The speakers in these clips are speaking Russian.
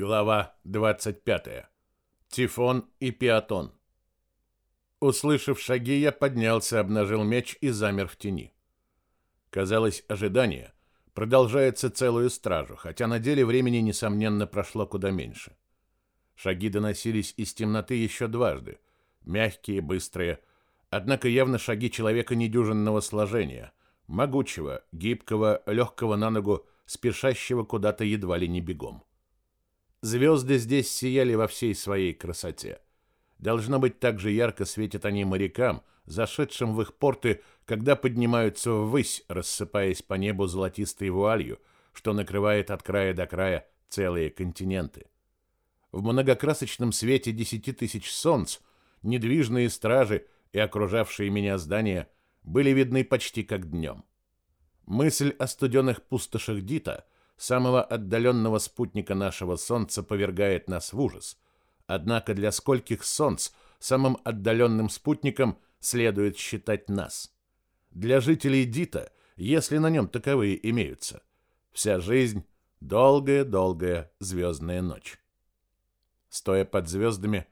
Глава 25. Тифон и Пиатон. Услышав шаги, я поднялся, обнажил меч и замер в тени. Казалось, ожидание продолжается целую стражу, хотя на деле времени, несомненно, прошло куда меньше. Шаги доносились из темноты еще дважды, мягкие, быстрые, однако явно шаги человека недюжинного сложения, могучего, гибкого, легкого на ногу, спешащего куда-то едва ли не бегом. Звезды здесь сияли во всей своей красоте. Должно быть, так же ярко светят они морякам, зашедшим в их порты, когда поднимаются ввысь, рассыпаясь по небу золотистой вуалью, что накрывает от края до края целые континенты. В многокрасочном свете десяти тысяч солнц недвижные стражи и окружавшие меня здания были видны почти как днем. Мысль о студенных пустошах Дита — самого отдаленного спутника нашего Солнца, повергает нас в ужас. Однако для скольких Солнц самым отдаленным спутником следует считать нас? Для жителей Дита, если на нем таковые имеются. Вся жизнь — долгая-долгая звездная ночь. Стоя под звездами,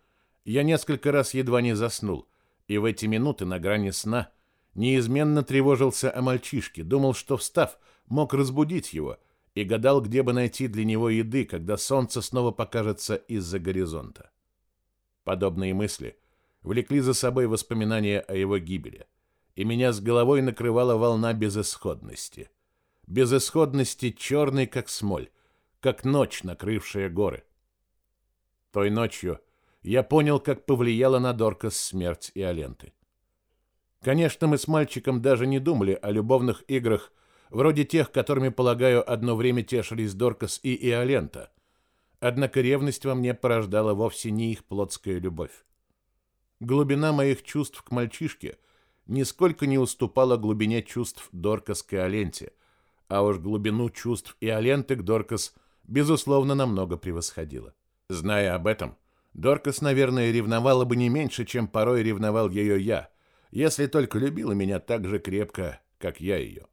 я несколько раз едва не заснул, и в эти минуты на грани сна неизменно тревожился о мальчишке, думал, что, встав, мог разбудить его — и гадал, где бы найти для него еды, когда солнце снова покажется из-за горизонта. Подобные мысли влекли за собой воспоминания о его гибели, и меня с головой накрывала волна безысходности. Безысходности черной, как смоль, как ночь, накрывшая горы. Той ночью я понял, как повлияла на Доркас смерть и Аленты. Конечно, мы с мальчиком даже не думали о любовных играх вроде тех, которыми, полагаю, одно время тешились Доркас и Иолента. Однако ревность во мне порождала вовсе не их плотская любовь. Глубина моих чувств к мальчишке нисколько не уступала глубине чувств Доркас к Иоленте, а уж глубину чувств Иоленты к Доркас, безусловно, намного превосходила. Зная об этом, Доркас, наверное, ревновала бы не меньше, чем порой ревновал ее я, если только любила меня так же крепко, как я ее.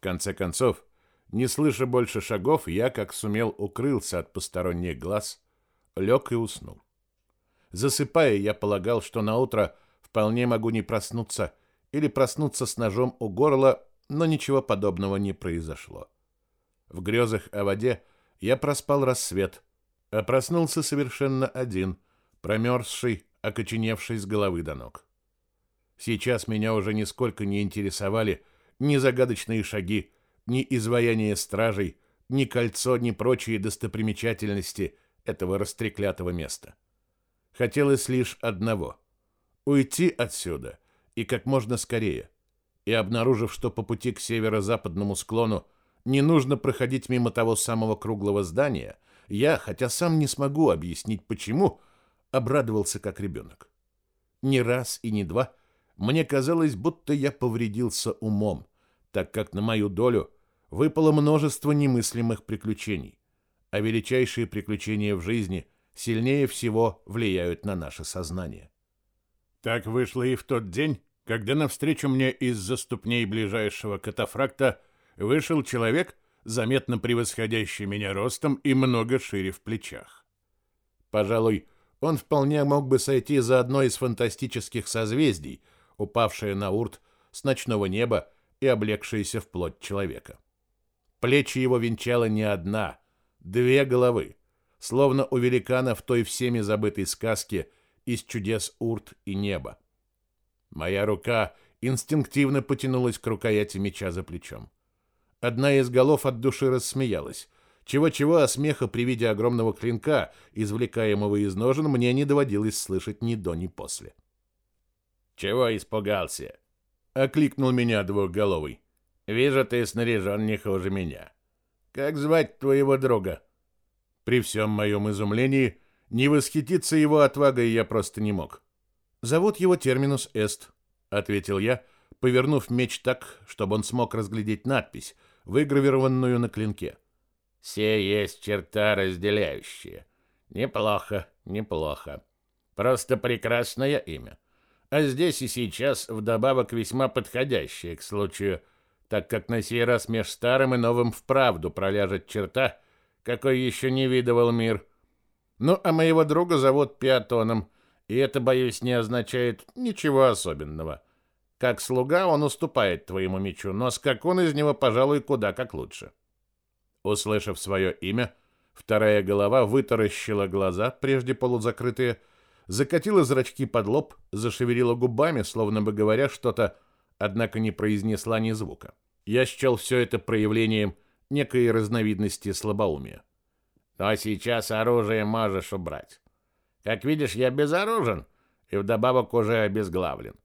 В конце концов, не слыша больше шагов, я, как сумел, укрылся от посторонних глаз, лег и уснул. Засыпая, я полагал, что на утро вполне могу не проснуться или проснуться с ножом у горла, но ничего подобного не произошло. В грезах о воде я проспал рассвет, а проснулся совершенно один, промерзший, окоченевший с головы до ног. Сейчас меня уже нисколько не интересовали ни загадочные шаги, ни изваяние стражей, ни кольцо, ни прочие достопримечательности этого растреклятого места. Хотелось лишь одного — уйти отсюда и как можно скорее. И обнаружив, что по пути к северо-западному склону не нужно проходить мимо того самого круглого здания, я, хотя сам не смогу объяснить почему, обрадовался как ребенок. Не раз и не два мне казалось, будто я повредился умом, так как на мою долю выпало множество немыслимых приключений, а величайшие приключения в жизни сильнее всего влияют на наше сознание. Так вышло и в тот день, когда навстречу мне из-за ступней ближайшего катафракта вышел человек, заметно превосходящий меня ростом и много шире в плечах. Пожалуй, он вполне мог бы сойти за одно из фантастических созвездий, упавшее на урт с ночного неба и облегшийся в плоть человека. Плечи его венчала не одна, две головы, словно у великана в той всеми забытой сказке из чудес урт и неба. Моя рука инстинктивно потянулась к рукояти меча за плечом. Одна из голов от души рассмеялась. Чего-чего, а смеха при виде огромного клинка, извлекаемого из ножен, мне не доводилось слышать ни до, ни после. «Чего испугался?» Окликнул меня двухголовый. Вижу, ты снаряжен не хуже меня. Как звать твоего друга? При всем моем изумлении не восхититься его отвагой я просто не мог. Зовут его Терминус Эст, ответил я, повернув меч так, чтобы он смог разглядеть надпись, выгравированную на клинке. Все есть черта разделяющие. Неплохо, неплохо. Просто прекрасное имя а здесь и сейчас вдобавок весьма подходящее к случаю, так как на сей раз меж старым и новым вправду проляжет черта, какой еще не видывал мир. Ну, а моего друга зовут Пиатоном, и это, боюсь, не означает ничего особенного. Как слуга он уступает твоему мечу, но скакун из него, пожалуй, куда как лучше. Услышав свое имя, вторая голова вытаращила глаза, прежде полузакрытые, закатила зрачки под лоб, зашевелила губами, словно бы говоря что-то, однако не произнесла ни звука. Я счел все это проявлением некой разновидности слабоумия. «Но сейчас оружие можешь убрать. Как видишь, я безоружен и вдобавок уже обезглавлен.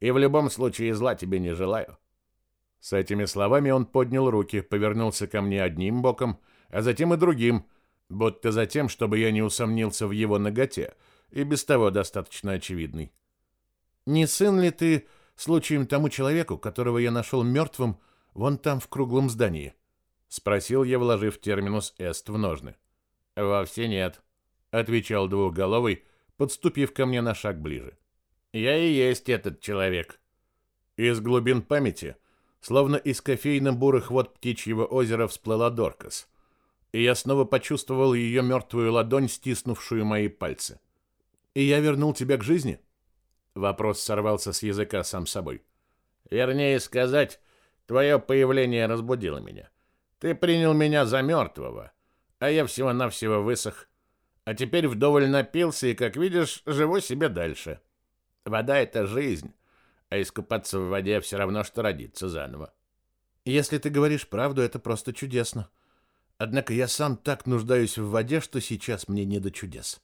И в любом случае зла тебе не желаю». С этими словами он поднял руки, повернулся ко мне одним боком, а затем и другим, будто за тем, чтобы я не усомнился в его ноготе, и без того достаточно очевидный. «Не сын ли ты случаем тому человеку, которого я нашел мертвым вон там в круглом здании?» — спросил я, вложив терминус «эст» в ножны. «Вовсе нет», — отвечал двухголовый, подступив ко мне на шаг ближе. «Я и есть этот человек». Из глубин памяти, словно из кофейно-бурых вод птичьего озера, всплыла Доркас, и я снова почувствовал ее мертвую ладонь, стиснувшую мои пальцы. «И я вернул тебя к жизни?» Вопрос сорвался с языка сам собой. «Вернее сказать, твое появление разбудило меня. Ты принял меня за мертвого, а я всего-навсего высох. А теперь вдоволь напился и, как видишь, живу себе дальше. Вода — это жизнь, а искупаться в воде все равно, что родиться заново. Если ты говоришь правду, это просто чудесно. Однако я сам так нуждаюсь в воде, что сейчас мне не до чудес.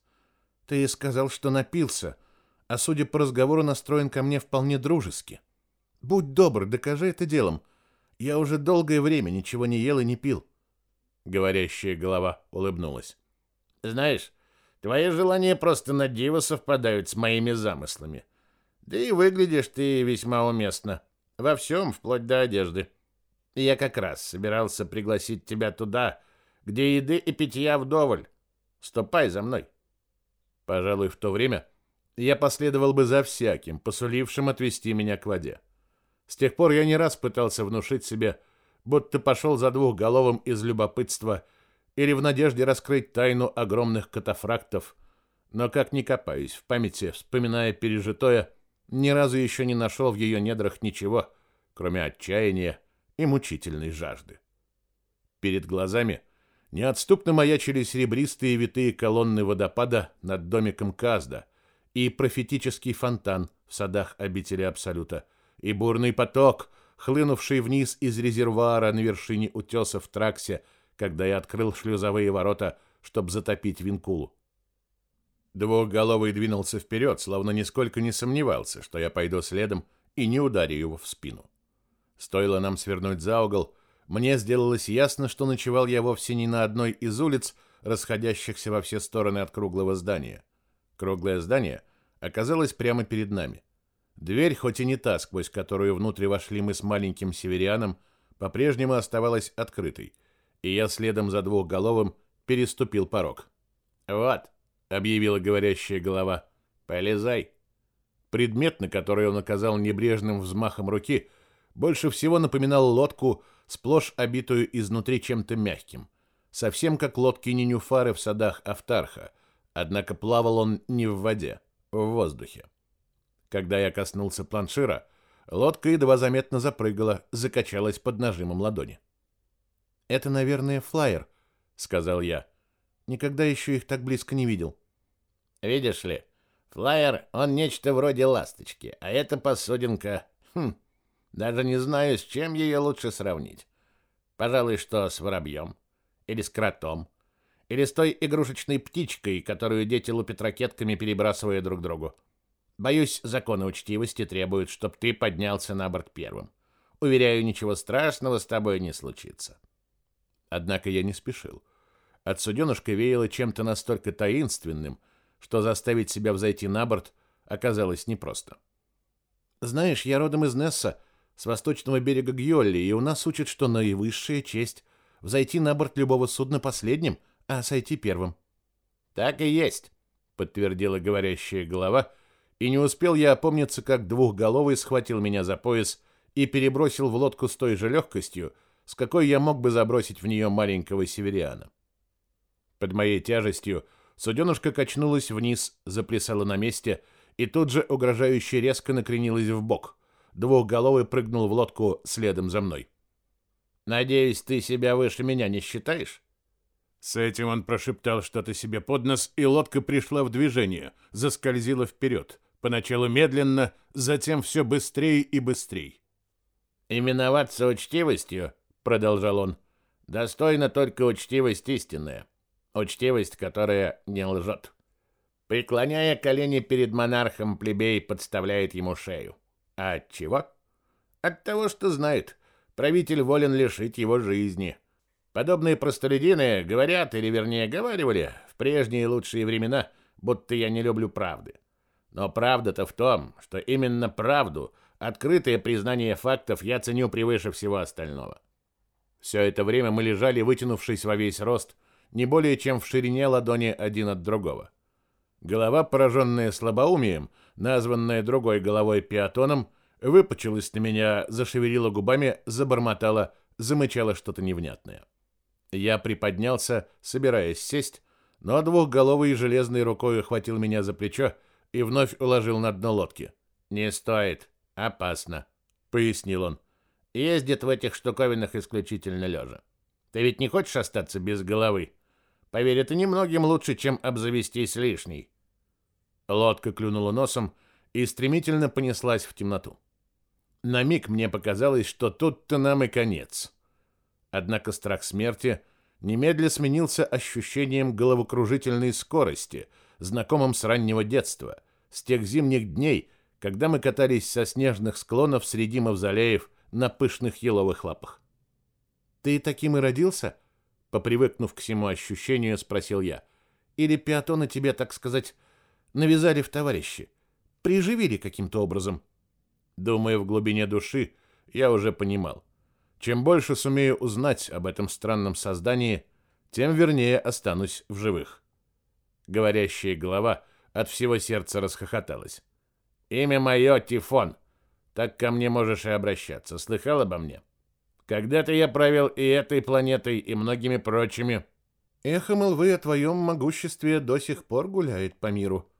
Ты сказал, что напился, а судя по разговору, настроен ко мне вполне дружески. Будь добр, докажи это делом. Я уже долгое время ничего не ел и не пил. Говорящая голова улыбнулась. Знаешь, твои желания просто на диво совпадают с моими замыслами. Да и выглядишь ты весьма уместно. Во всем, вплоть до одежды. Я как раз собирался пригласить тебя туда, где еды и питья вдоволь. Ступай за мной. Пожалуй, в то время я последовал бы за всяким, посулившим отвести меня к воде. С тех пор я не раз пытался внушить себе, будто пошел за двухголовым из любопытства или в надежде раскрыть тайну огромных катафрактов, но как ни копаюсь в памяти, вспоминая пережитое, ни разу еще не нашел в ее недрах ничего, кроме отчаяния и мучительной жажды. Перед глазами неотступно маячили серебристые витые колонны водопада над домиком Казда и профетический фонтан в садах обители Абсолюта, и бурный поток, хлынувший вниз из резервуара на вершине утеса в Траксе, когда я открыл шлюзовые ворота, чтобы затопить Винкулу. Двухголовый двинулся вперед, словно нисколько не сомневался, что я пойду следом и не ударю его в спину. Стоило нам свернуть за угол, мне сделалось ясно, что ночевал я вовсе не на одной из улиц, расходящихся во все стороны от круглого здания. Круглое здание оказалось прямо перед нами. Дверь, хоть и не та, сквозь которую внутрь вошли мы с маленьким северяном, по-прежнему оставалась открытой, и я следом за двухголовым переступил порог. «Вот», — объявила говорящая голова, — «полезай». Предмет, на который он оказал небрежным взмахом руки, больше всего напоминал лодку, сплошь обитую изнутри чем-то мягким, совсем как лодки Нинюфары в садах Автарха, однако плавал он не в воде, в воздухе. Когда я коснулся планшира, лодка едва заметно запрыгала, закачалась под нажимом ладони. «Это, наверное, флайер», — сказал я. «Никогда еще их так близко не видел». «Видишь ли, флайер, он нечто вроде ласточки, а это посудинка. Хм, даже не знаю, с чем ее лучше сравнить. Пожалуй, что с воробьем. Или с кротом. Или с той игрушечной птичкой, которую дети лупят ракетками, перебрасывая друг другу. Боюсь, законы учтивости требуют, чтобы ты поднялся на борт первым. Уверяю, ничего страшного с тобой не случится. Однако я не спешил. От суденышка веяло чем-то настолько таинственным, что заставить себя взойти на борт оказалось непросто. Знаешь, я родом из Несса, с восточного берега Гьолли, и у нас учат, что наивысшая честь — взойти на борт любого судна последним, а сойти первым. Так и есть, подтвердила говорящая голова — и не успел я опомниться, как двухголовый схватил меня за пояс и перебросил в лодку с той же легкостью, с какой я мог бы забросить в нее маленького севериана. Под моей тяжестью суденушка качнулась вниз, заплясала на месте и тут же угрожающе резко накренилась в бок. Двухголовый прыгнул в лодку следом за мной. «Надеюсь, ты себя выше меня не считаешь?» С этим он прошептал что-то себе под нос, и лодка пришла в движение, заскользила вперед, поначалу медленно, затем все быстрее и быстрее. «Именоваться учтивостью», — продолжал он, — «достойна только учтивость истинная, учтивость, которая не лжет». Преклоняя колени перед монархом, плебей подставляет ему шею. А от чего? От того, что знает, правитель волен лишить его жизни. Подобные простолюдины говорят, или вернее говаривали, в прежние лучшие времена, будто я не люблю правды. Но правда-то в том, что именно правду, открытое признание фактов я ценю превыше всего остального. Все это время мы лежали, вытянувшись во весь рост, не более чем в ширине ладони один от другого. Голова, пораженная слабоумием, названная другой головой пиатоном, выпучилась на меня, зашевелила губами, забормотала, замычала что-то невнятное. Я приподнялся, собираясь сесть, но двухголовый железной рукой охватил меня за плечо и вновь уложил на дно лодки. «Не стоит. Опасно», — пояснил он. «Ездит в этих штуковинах исключительно лежа. Ты ведь не хочешь остаться без головы?» Поверь, это немногим лучше, чем обзавестись лишней. Лодка клюнула носом и стремительно понеслась в темноту. На миг мне показалось, что тут-то нам и конец. Однако страх смерти немедля сменился ощущением головокружительной скорости, знакомым с раннего детства, с тех зимних дней, когда мы катались со снежных склонов среди мавзолеев на пышных еловых лапах. «Ты таким и родился?» Попривыкнув к всему ощущению, спросил я. Или пиатоны тебе, так сказать, навязали в товарищи? Приживили каким-то образом? Думаю, в глубине души я уже понимал. Чем больше сумею узнать об этом странном создании, тем вернее останусь в живых. Говорящая голова от всего сердца расхохоталась. «Имя мое Тифон. Так ко мне можешь и обращаться. Слыхал обо мне?» Когда-то я правил и этой планетой, и многими прочими. Эхо молвы о твоем могуществе до сих пор гуляет по миру.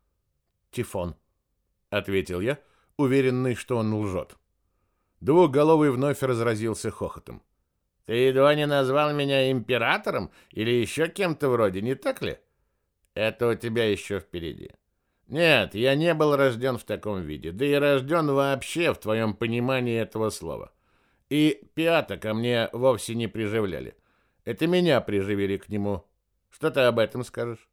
Тифон, — ответил я, уверенный, что он лжет. Двухголовый вновь разразился хохотом. Ты едва не назвал меня императором или еще кем-то вроде, не так ли? Это у тебя еще впереди. Нет, я не был рожден в таком виде, да и рожден вообще в твоем понимании этого слова. — и пята ко мне вовсе не приживляли. Это меня приживили к нему. Что ты об этом скажешь?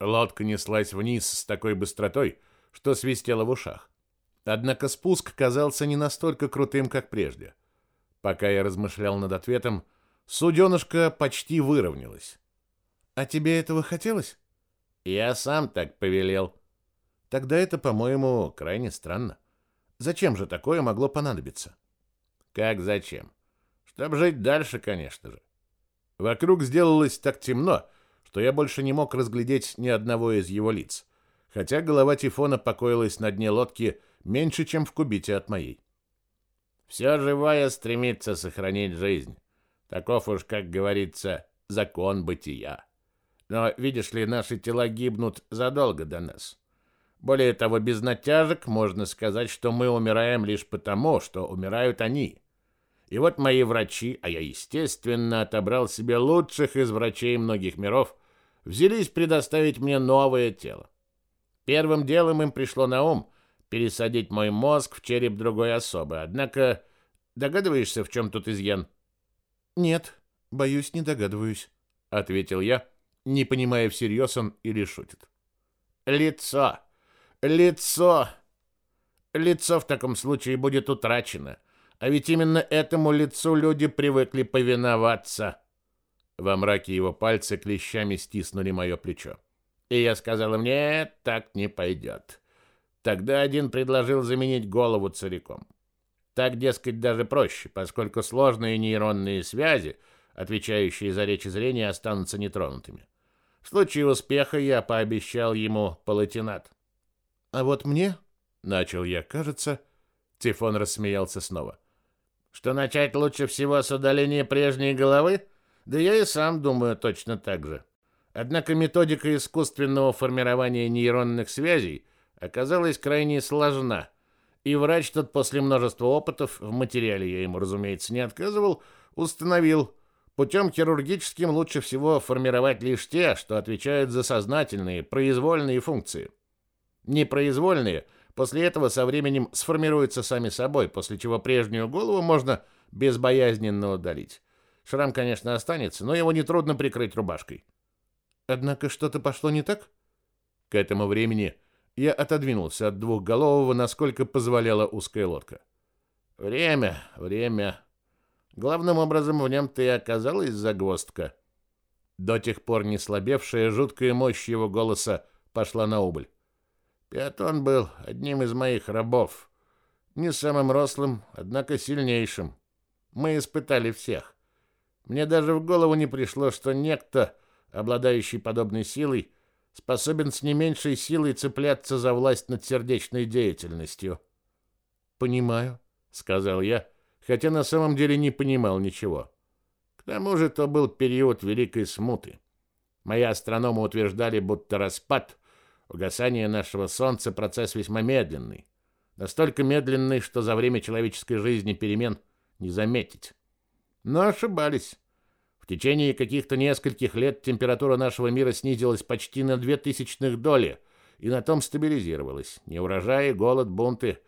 Лодка неслась вниз с такой быстротой, что свистела в ушах. Однако спуск казался не настолько крутым, как прежде. Пока я размышлял над ответом, суденышко почти выровнялось. «А тебе этого хотелось?» «Я сам так повелел». «Тогда это, по-моему, крайне странно. Зачем же такое могло понадобиться?» Как зачем? Чтоб жить дальше, конечно же. Вокруг сделалось так темно, что я больше не мог разглядеть ни одного из его лиц, хотя голова Тифона покоилась на дне лодки меньше, чем в кубите от моей. Все живое стремится сохранить жизнь. Таков уж, как говорится, закон бытия. Но, видишь ли, наши тела гибнут задолго до нас. Более того, без натяжек можно сказать, что мы умираем лишь потому, что умирают они. И вот мои врачи, а я, естественно, отобрал себе лучших из врачей многих миров, взялись предоставить мне новое тело. Первым делом им пришло на ум пересадить мой мозг в череп другой особы. Однако, догадываешься, в чем тут изъян? Нет, боюсь, не догадываюсь, ответил я, не понимая, всерьез он или шутит. Лицо. Лицо. Лицо в таком случае будет утрачено. А ведь именно этому лицу люди привыкли повиноваться. Во мраке его пальцы клещами стиснули мое плечо. И я сказал им, нет, так не пойдет. Тогда один предложил заменить голову целиком. Так, дескать, даже проще, поскольку сложные нейронные связи, отвечающие за речь и зрение, останутся нетронутыми. В случае успеха я пообещал ему палатинат. А вот мне, начал я, кажется, Тифон рассмеялся снова что начать лучше всего с удаления прежней головы? Да я и сам думаю точно так же. Однако методика искусственного формирования нейронных связей оказалась крайне сложна, и врач тот после множества опытов, в материале я ему, разумеется, не отказывал, установил, путем хирургическим лучше всего формировать лишь те, что отвечают за сознательные, произвольные функции. Непроизвольные после этого со временем сформируются сами собой, после чего прежнюю голову можно безбоязненно удалить. Шрам, конечно, останется, но его нетрудно прикрыть рубашкой. Однако что-то пошло не так? К этому времени я отодвинулся от двухголового, насколько позволяла узкая лодка. Время, время. Главным образом в нем-то и оказалась загвоздка. До тех пор не слабевшая жуткая мощь его голоса пошла на убыль. Пиатон был одним из моих рабов. Не самым рослым, однако сильнейшим. Мы испытали всех. Мне даже в голову не пришло, что некто обладающий подобной силой, способен с не меньшей силой цепляться за власть над сердечной деятельностью. «Понимаю», — сказал я, хотя на самом деле не понимал ничего. К тому же то был период Великой Смуты. Мои астрономы утверждали, будто распад, угасание нашего Солнца — процесс весьма медленный. Настолько медленный, что за время человеческой жизни перемен не заметить. Но ошибались. В течение каких-то нескольких лет температура нашего мира снизилась почти на две тысячных доли и на том стабилизировалась. Неурожаи, голод, бунты.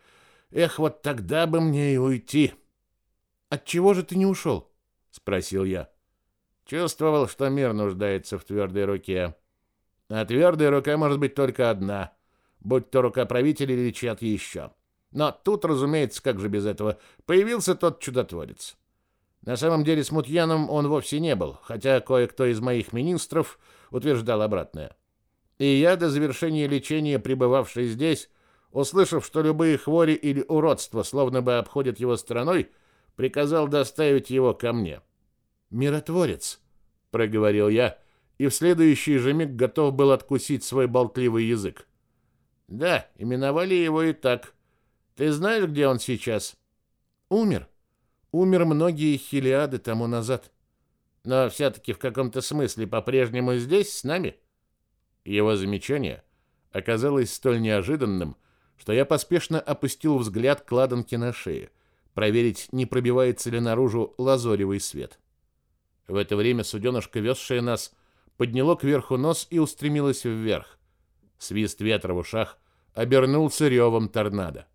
Эх, вот тогда бы мне и уйти. От чего же ты не ушел? спросил я. Чувствовал, что мир нуждается в твердой руке. А твердая рука может быть только одна, будь то рука правителя или чья-то еще. Но тут, разумеется, как же без этого, появился тот чудотворец. На самом деле смутьяном он вовсе не был, хотя кое-кто из моих министров утверждал обратное. И я до завершения лечения, пребывавший здесь, услышав, что любые хвори или уродства словно бы обходят его стороной, приказал доставить его ко мне. «Миротворец», — проговорил я, и в следующий же миг готов был откусить свой болтливый язык. «Да, именовали его и так. Ты знаешь, где он сейчас?» «Умер», умер многие хилиады тому назад. Но все-таки в каком-то смысле по-прежнему здесь, с нами. Его замечание оказалось столь неожиданным, что я поспешно опустил взгляд к на шее, проверить, не пробивается ли наружу лазоревый свет. В это время суденышко, везшее нас, подняло кверху нос и устремилось вверх. Свист ветра в ушах обернулся ревом торнадо.